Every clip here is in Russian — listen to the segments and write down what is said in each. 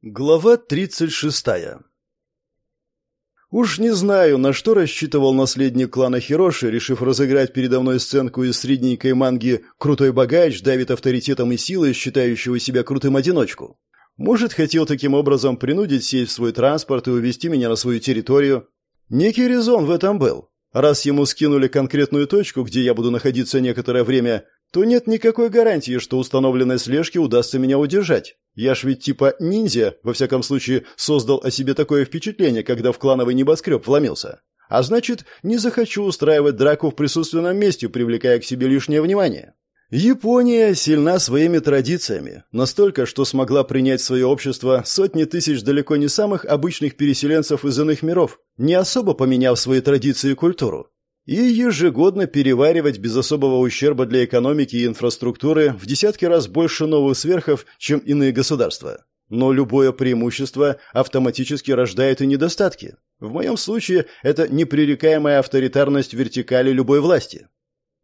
Глава 36. Уж не знаю, на что рассчитывал наследник клана Хироши, решив разыграть передо мной сценку из средненькой манги «Крутой богач давит авторитетом и силой, считающего себя крутым одиночку». Может, хотел таким образом принудить сесть в свой транспорт и увезти меня на свою территорию. Некий резон в этом был. Раз ему скинули конкретную точку, где я буду находиться некоторое время, то нет никакой гарантии, что установленной слежки удастся меня удержать. Я ж ведь типа ниндзя, во всяком случае, создал о себе такое впечатление, когда в клановый небоскреб вломился. А значит, не захочу устраивать драку в присутственном месте, привлекая к себе лишнее внимание. Япония сильна своими традициями, настолько, что смогла принять в свое общество сотни тысяч далеко не самых обычных переселенцев из иных миров, не особо поменяв свои традиции и культуру и ежегодно переваривать без особого ущерба для экономики и инфраструктуры в десятки раз больше новых сверхов, чем иные государства. Но любое преимущество автоматически рождает и недостатки. В моем случае это непререкаемая авторитарность вертикали любой власти.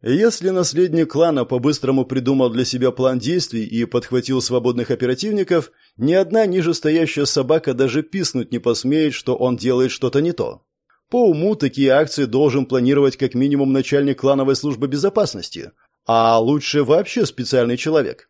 Если наследник клана по-быстрому придумал для себя план действий и подхватил свободных оперативников, ни одна нижестоящая собака даже писнуть не посмеет, что он делает что-то не то. По уму такие акции должен планировать как минимум начальник клановой службы безопасности, а лучше вообще специальный человек.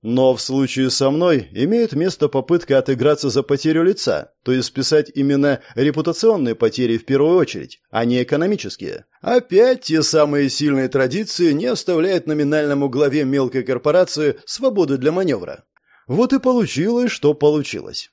Но в случае со мной имеет место попытка отыграться за потерю лица, то есть списать именно репутационные потери в первую очередь, а не экономические. Опять те самые сильные традиции не оставляют номинальному главе мелкой корпорации свободы для маневра. Вот и получилось, что получилось.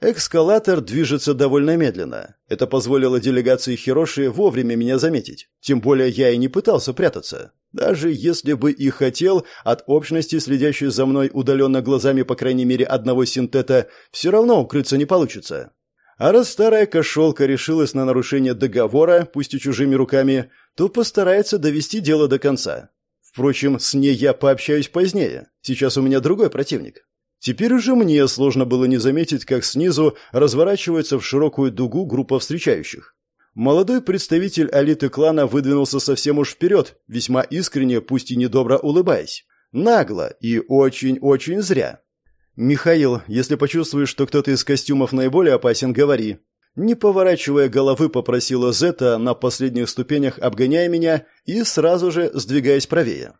Экскалатор движется довольно медленно. Это позволило делегации Хироши вовремя меня заметить. Тем более я и не пытался прятаться. Даже если бы и хотел, от общности, следящей за мной удаленно глазами по крайней мере одного синтета, все равно укрыться не получится. А раз старая кошелка решилась на нарушение договора, пусть и чужими руками, то постарается довести дело до конца. Впрочем, с ней я пообщаюсь позднее. Сейчас у меня другой противник. Теперь уже мне сложно было не заметить, как снизу разворачивается в широкую дугу группа встречающих. Молодой представитель элиты клана выдвинулся совсем уж вперед, весьма искренне, пусть и недобро улыбаясь. Нагло и очень-очень зря. «Михаил, если почувствуешь, что кто-то из костюмов наиболее опасен, говори». Не поворачивая головы, попросила Зета на последних ступенях, обгоняя меня и сразу же сдвигаясь правее.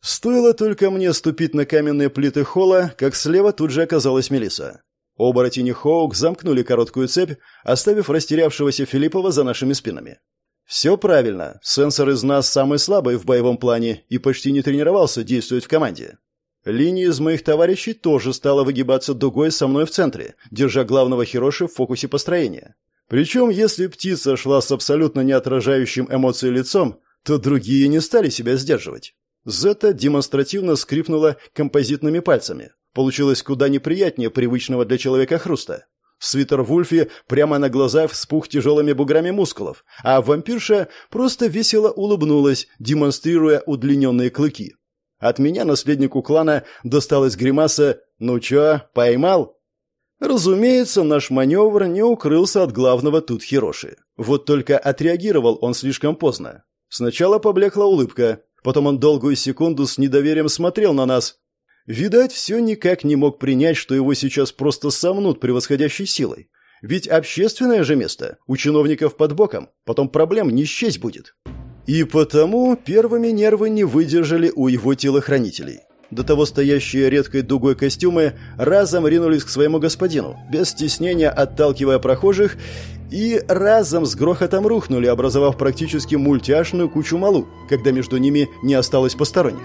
Стоило только мне ступить на каменные плиты холла, как слева тут же оказалась Мелиса. Оборотень и Хоук замкнули короткую цепь, оставив растерявшегося Филиппова за нашими спинами. Все правильно. Сенсор из нас самый слабый в боевом плане и почти не тренировался действовать в команде. Линия из моих товарищей тоже стала выгибаться дугой со мной в центре, держа главного Хироши в фокусе построения. Причем, если птица шла с абсолютно не отражающим эмоции лицом, то другие не стали себя сдерживать. Зета демонстративно скрипнула композитными пальцами. Получилось куда неприятнее привычного для человека хруста. Свитер Вульфи прямо на глазах вспух тяжелыми буграми мускулов, а вампирша просто весело улыбнулась, демонстрируя удлиненные клыки. От меня, наследнику клана, досталась гримаса «Ну чё, поймал?» Разумеется, наш маневр не укрылся от главного тут Хироши. Вот только отреагировал он слишком поздно. Сначала поблекла улыбка, Потом он долгую секунду с недоверием смотрел на нас. Видать, все никак не мог принять, что его сейчас просто сомнут превосходящей силой. Ведь общественное же место, у чиновников под боком, потом проблем не счесть будет. И потому первыми нервы не выдержали у его телохранителей. До того стоящие редкой дугой костюмы разом ринулись к своему господину, без стеснения отталкивая прохожих и разом с грохотом рухнули, образовав практически мультяшную кучу малу, когда между ними не осталось посторонних.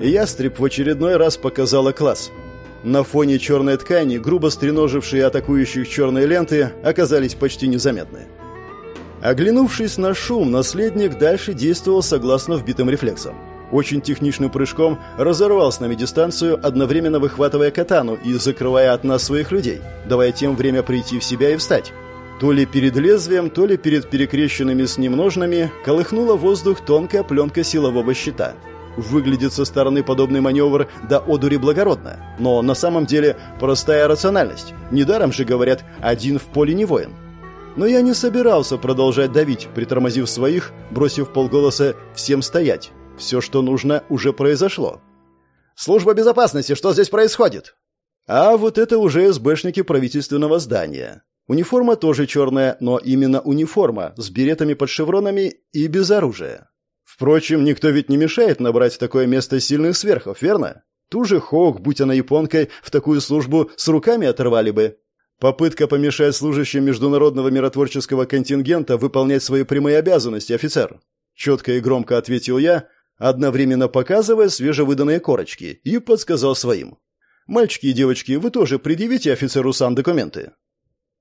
Ястреб в очередной раз показала класс. На фоне черной ткани грубо стреножившие атакующих черные ленты оказались почти незаметны. Оглянувшись на шум, наследник дальше действовал согласно вбитым рефлексам. Очень техничным прыжком разорвал с нами дистанцию, одновременно выхватывая катану и закрывая от нас своих людей, давая тем время прийти в себя и встать. То ли перед лезвием, то ли перед перекрещенными с ним ножнами колыхнула воздух тонкая пленка силового щита. Выглядит со стороны подобный маневр до одури благородно, но на самом деле простая рациональность. Недаром же говорят «один в поле не воин». Но я не собирался продолжать давить, притормозив своих, бросив полголоса «всем стоять». Все, что нужно, уже произошло. «Служба безопасности, что здесь происходит?» А вот это уже СБшники правительственного здания. Униформа тоже черная, но именно униформа, с беретами под шевронами и без оружия. Впрочем, никто ведь не мешает набрать в такое место сильных сверхов, верно? Ту же Хоук, будь она японкой, в такую службу с руками оторвали бы. Попытка помешать служащим международного миротворческого контингента выполнять свои прямые обязанности, офицер. Четко и громко ответил я, одновременно показывая свежевыданные корочки, и подсказал своим. «Мальчики и девочки, вы тоже предъявите офицеру САН документы».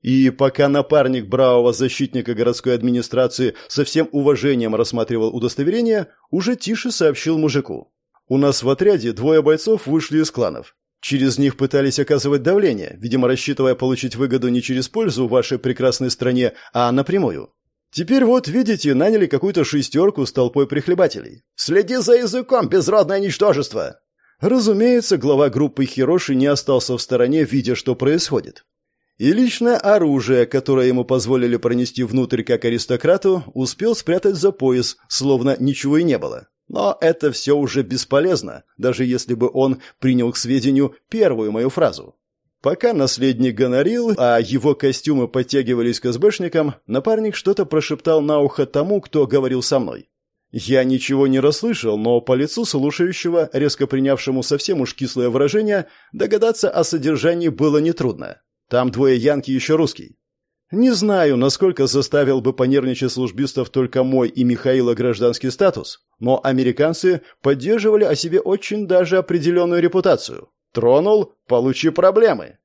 И пока напарник бравого защитника городской администрации со всем уважением рассматривал удостоверение, уже тише сообщил мужику. «У нас в отряде двое бойцов вышли из кланов. Через них пытались оказывать давление, видимо, рассчитывая получить выгоду не через пользу вашей прекрасной стране, а напрямую. Теперь вот, видите, наняли какую-то шестерку с толпой прихлебателей. Следи за языком, безродное ничтожество!» Разумеется, глава группы Хироши не остался в стороне, видя, что происходит. И личное оружие, которое ему позволили пронести внутрь как аристократу, успел спрятать за пояс, словно ничего и не было. Но это все уже бесполезно, даже если бы он принял к сведению первую мою фразу. Пока наследник гонорил, а его костюмы подтягивались к СБшникам, напарник что-то прошептал на ухо тому, кто говорил со мной. Я ничего не расслышал, но по лицу слушающего, резко принявшему совсем уж кислое выражение, догадаться о содержании было нетрудно. Там двое янки еще русский. Не знаю, насколько заставил бы понервничать службистов только мой и Михаила гражданский статус, но американцы поддерживали о себе очень даже определенную репутацию. Тронул – получи проблемы.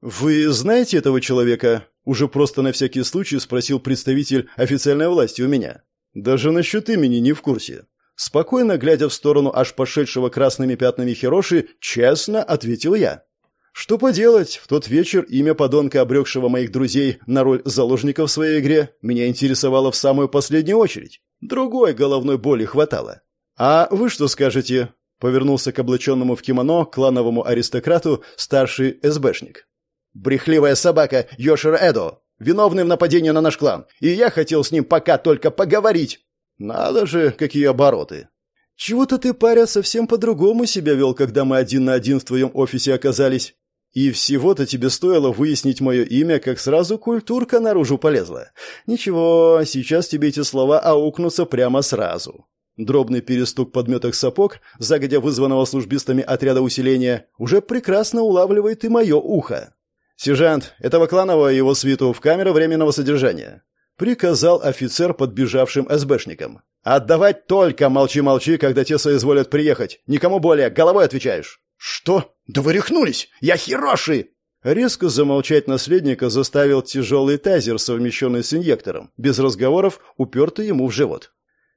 «Вы знаете этого человека?» – уже просто на всякий случай спросил представитель официальной власти у меня. «Даже насчет имени не в курсе». Спокойно глядя в сторону аж пошедшего красными пятнами Хироши, честно ответил я. Что поделать, в тот вечер имя подонка, обрекшего моих друзей на роль заложников в своей игре, меня интересовало в самую последнюю очередь. Другой головной боли хватало. «А вы что скажете?» — повернулся к облаченному в кимоно клановому аристократу старший СБшник. «Брехливая собака Йошира Эдо, виновный в нападении на наш клан, и я хотел с ним пока только поговорить». «Надо же, какие обороты!» «Чего-то ты, паря, совсем по-другому себя вел, когда мы один на один в твоем офисе оказались. И всего-то тебе стоило выяснить мое имя, как сразу культурка наружу полезла. Ничего, сейчас тебе эти слова аукнутся прямо сразу. Дробный перестук подметок сапог, загодя вызванного службистами отряда усиления, уже прекрасно улавливает и мое ухо. «Сержант, этого кланового и его свиту в камеру временного содержания», приказал офицер подбежавшим СБшникам. «Отдавать только молчи-молчи, когда те соизволят приехать. Никому более, головой отвечаешь». «Что? Да вы рехнулись! Я Хироши!» Резко замолчать наследника заставил тяжелый тазер, совмещенный с инъектором, без разговоров, упертый ему в живот.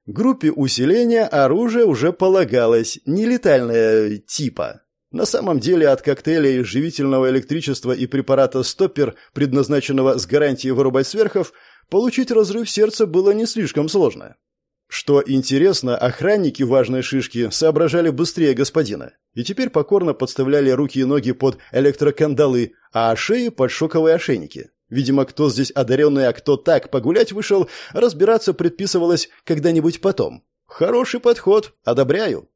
Группе усиления оружие уже полагалось, нелетальное типа. На самом деле от коктейлей живительного электричества и препарата «Стоппер», предназначенного с гарантией вырубать сверхов, получить разрыв сердца было не слишком сложно. Что интересно, охранники важной шишки соображали быстрее господина и теперь покорно подставляли руки и ноги под электрокандалы, а шеи под шоковые ошейники. Видимо, кто здесь одаренный, а кто так погулять вышел, разбираться предписывалось когда-нибудь потом. Хороший подход, одобряю.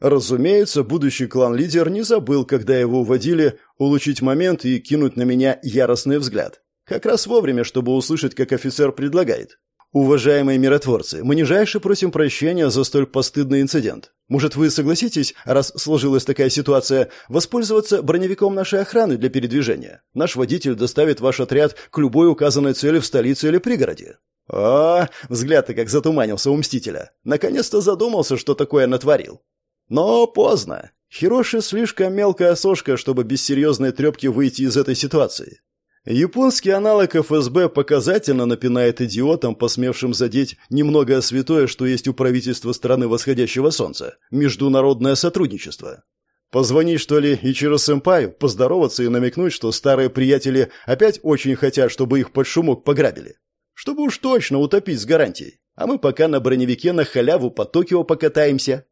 Разумеется, будущий клан-лидер не забыл, когда его уводили, улучшить момент и кинуть на меня яростный взгляд. Как раз вовремя, чтобы услышать, как офицер предлагает. «Уважаемые миротворцы, мы нижайше просим прощения за столь постыдный инцидент. Может, вы согласитесь, раз сложилась такая ситуация, воспользоваться броневиком нашей охраны для передвижения? Наш водитель доставит ваш отряд к любой указанной цели в столице или пригороде». А, взгляд-то как затуманился у Мстителя. Наконец-то задумался, что такое натворил. Но поздно. Хироши слишком мелкая сошка, чтобы без серьезной трепки выйти из этой ситуации. Японский аналог ФСБ показательно напинает идиотам, посмевшим задеть немного святое, что есть у правительства страны восходящего солнца – международное сотрудничество. Позвонить, что ли, Ичиро-сэмпаю, поздороваться и намекнуть, что старые приятели опять очень хотят, чтобы их под шумок пограбили. Чтобы уж точно утопить с гарантией. А мы пока на броневике на халяву по Токио покатаемся.